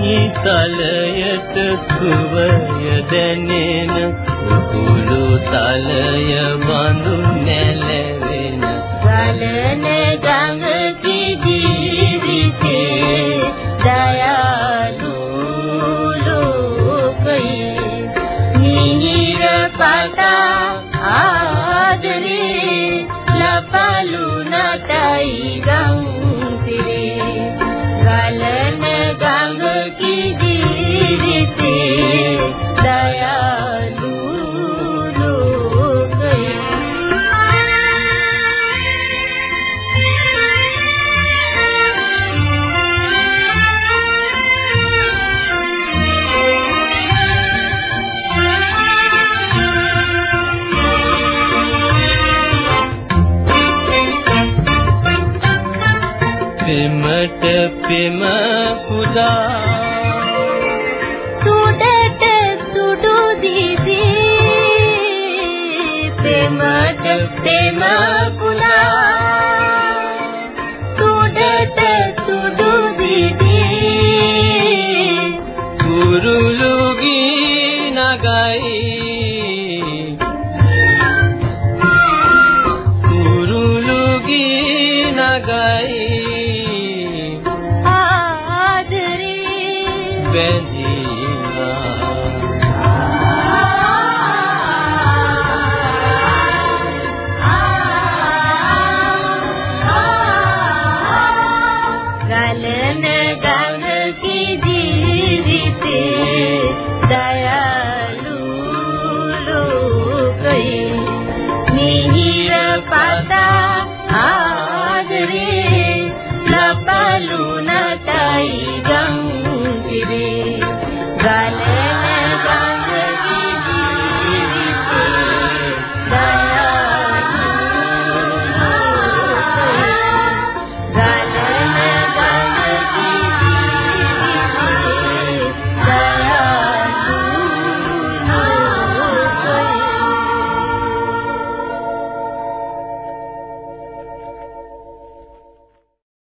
තලයට සුවය දැනෙන. කුකුළු තලය බඳු නැලවෙන. ගලන ගම ජීවිතේ දයාලු ලෝකයේ මිහිර පතා ආදරේ ලපලුනා මට පෙම පුදා බැඳීලා